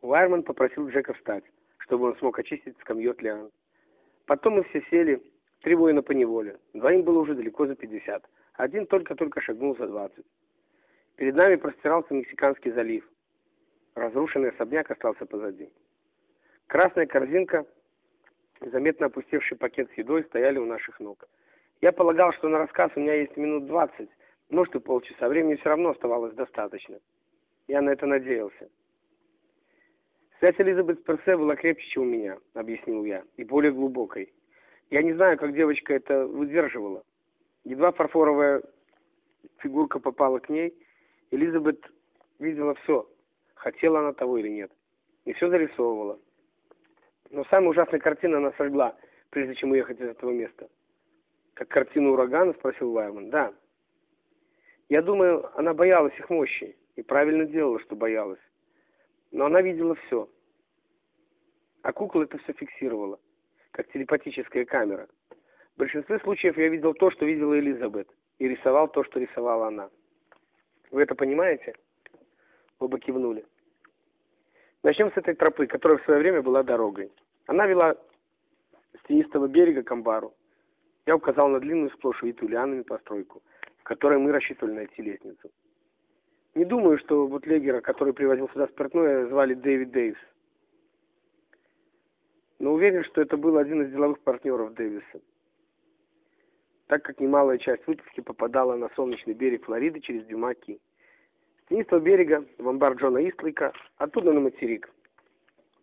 Уайерман попросил Джека встать, чтобы он смог очистить скамью от лиан. Потом мы все сели, три воина по неволе. Двоим было уже далеко за пятьдесят. Один только-только шагнул за двадцать. Перед нами простирался Мексиканский залив. Разрушенный особняк остался позади. Красная корзинка и заметно опустевший пакет с едой стояли у наших ног. Я полагал, что на рассказ у меня есть минут двадцать, может и полчаса. Времени все равно оставалось достаточно. Я на это надеялся. Связь Элизабет Персе была крепче, чем у меня, объяснил я, и более глубокой. Я не знаю, как девочка это выдерживала. Едва фарфоровая фигурка попала к ней, Элизабет видела все, хотела она того или нет, и все зарисовывала. Но самая ужасная картина она сожгла, прежде чем уехать из этого места. Как картину урагана, спросил Вайман. Да. Я думаю, она боялась их мощи, и правильно делала, что боялась. Но она видела все. А кукла это все фиксировала, как телепатическая камера. В большинстве случаев я видел то, что видела Элизабет, и рисовал то, что рисовала она. Вы это понимаете? Оба кивнули. Начнем с этой тропы, которая в свое время была дорогой. Она вела с тенистого берега к амбару. Я указал на длинную сплошь витую лианами постройку, в которой мы рассчитывали найти лестницу. Не думаю, что бутлегера, который привозил сюда спиртное, звали Дэвид Дэвис. Но уверен, что это был один из деловых партнеров Дэвиса. Так как немалая часть выпивки попадала на солнечный берег Флориды через Дюмаки. С тенистого берега в амбар Джона Истлейка, оттуда на материк.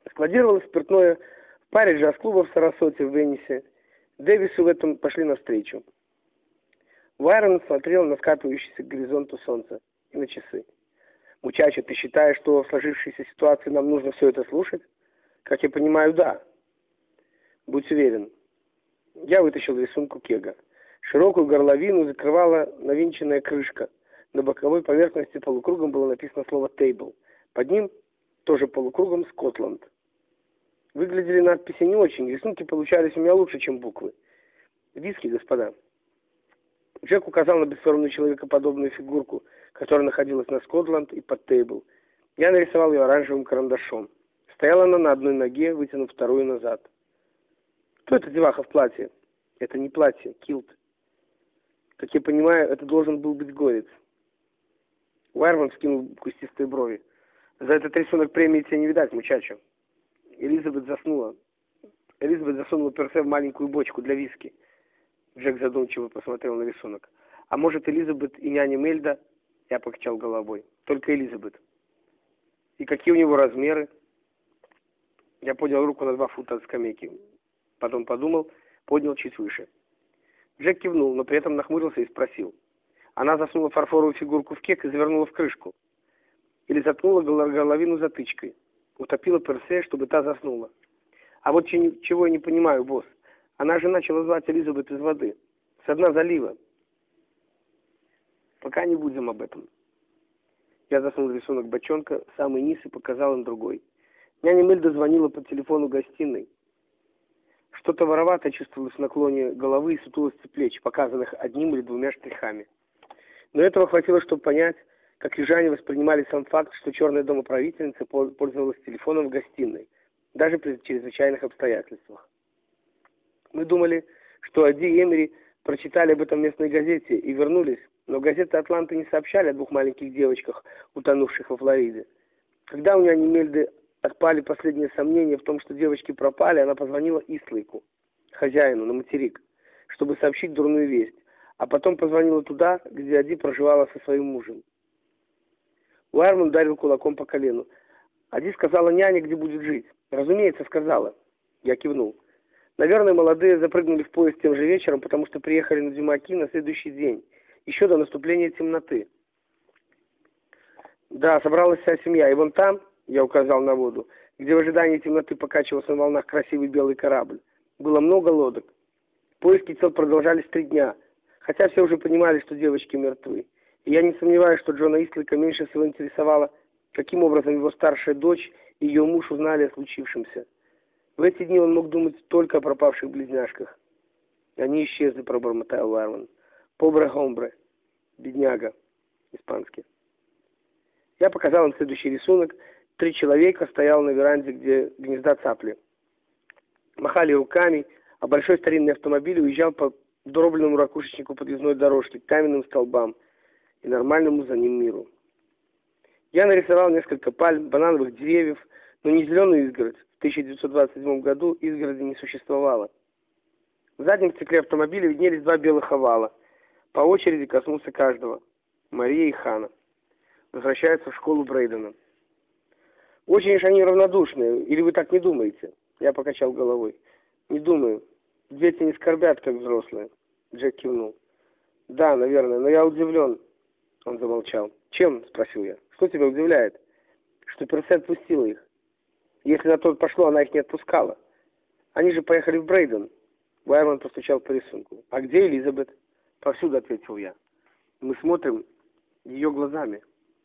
Складировалось спиртное в паре джаз-клубов в Сарасоте в Веннисе. Дэвису в этом пошли навстречу. Вайрон смотрел на скатывающееся к горизонту солнце на часы. «Мучача, ты считаешь, что в сложившейся ситуации нам нужно все это слушать?» «Как я понимаю, да». «Будь уверен». Я вытащил рисунку кега. Широкую горловину закрывала навинченная крышка. На боковой поверхности полукругом было написано слово «тейбл». Под ним тоже полукругом «Скотланд». Выглядели надписи не очень, рисунки получались у меня лучше, чем буквы. Виски, господа. Джек указал на бесформенную человекоподобную фигурку, которая находилась на Скотланд и под тейбл. Я нарисовал ее оранжевым карандашом. Стояла она на одной ноге, вытянув вторую назад. Кто это деваха в платье? Это не платье, килт. Как я понимаю, это должен был быть горец. Уайрман скинул кустистые брови. За этот рисунок премии тебе не видать, мучачо. Элизабет заснула. Элизабет засунула персе в маленькую бочку для виски. Джек задумчиво посмотрел на рисунок. А может, Элизабет и няня Мельда? Я покачал головой. Только Элизабет. И какие у него размеры? Я поднял руку на два фута от скамейки. Потом подумал, поднял чуть выше. Джек кивнул, но при этом нахмурился и спросил. Она засунула фарфоровую фигурку в кек и завернула в крышку. Или заткнула головину затычкой. Утопила Персе, чтобы та заснула. А вот чего я не понимаю, босс. Она же начала звать Элизабет из воды. С дна залива. Пока не будем об этом. Я засунул рисунок бочонка самый низ и показал им другой. Няня Мельда звонила по телефону гостиной. Что-то воровато чувствовалось в наклоне головы и сутулости плеч, показанных одним или двумя штрихами. Но этого хватило, чтобы понять, как южане воспринимали сам факт, что черная домоправительница пользовалась телефоном в гостиной, даже при чрезвычайных обстоятельствах. Мы думали, что Ади и Эмери прочитали об этом в местной газете и вернулись, но газеты Атланты не сообщали о двух маленьких девочках, утонувших во Флориде. Когда у няни Мельды отпали последние сомнения в том, что девочки пропали, она позвонила Ислайку, хозяину, на материк, чтобы сообщить дурную весть, а потом позвонила туда, где Ади проживала со своим мужем. Уайерман ударил кулаком по колену. Ади сказала няне, где будет жить. Разумеется, сказала. Я кивнул. Наверное, молодые запрыгнули в поезд тем же вечером, потому что приехали на Дюмаки на следующий день, еще до наступления темноты. Да, собралась вся семья, и вон там, я указал на воду, где в ожидании темноты покачивался на волнах красивый белый корабль, было много лодок. Поиски тел продолжались три дня, хотя все уже понимали, что девочки мертвы. И я не сомневаюсь, что Джона Истлика меньше всего интересовало, каким образом его старшая дочь и ее муж узнали о случившемся. В эти дни он мог думать только о пропавших близняшках. Они исчезли, пробормотал Варлан. Побре хомбре. Бедняга. Испанский. Я показал им следующий рисунок, Три человека стоял на веранде, где гнезда цапли. Махали руками, а большой старинный автомобиль уезжал по дробленному ракушечнику подъездной дорожки, к каменным столбам и нормальному за ним миру. Я нарисовал несколько пальм, банановых деревьев, но не зеленую изгородь. В 1927 году изгороди не существовало. В заднем стекле автомобиля виднелись два белых овала. По очереди коснулся каждого. Мария и Хана. Возвращаются в школу Брейдена. Очень уж они равнодушные, или вы так не думаете? Я покачал головой. Не думаю. Дети не скорбят, как взрослые. Джек кивнул. Да, наверное, но я удивлен. Он замолчал. Чем? Спросил я. Что тебя удивляет? Что Персе отпустила их. Если на то пошло, она их не отпускала. Они же поехали в Брейден. Вайерман постучал по рисунку. «А где Элизабет?» «Повсюду», — ответил я. «Мы смотрим ее глазами».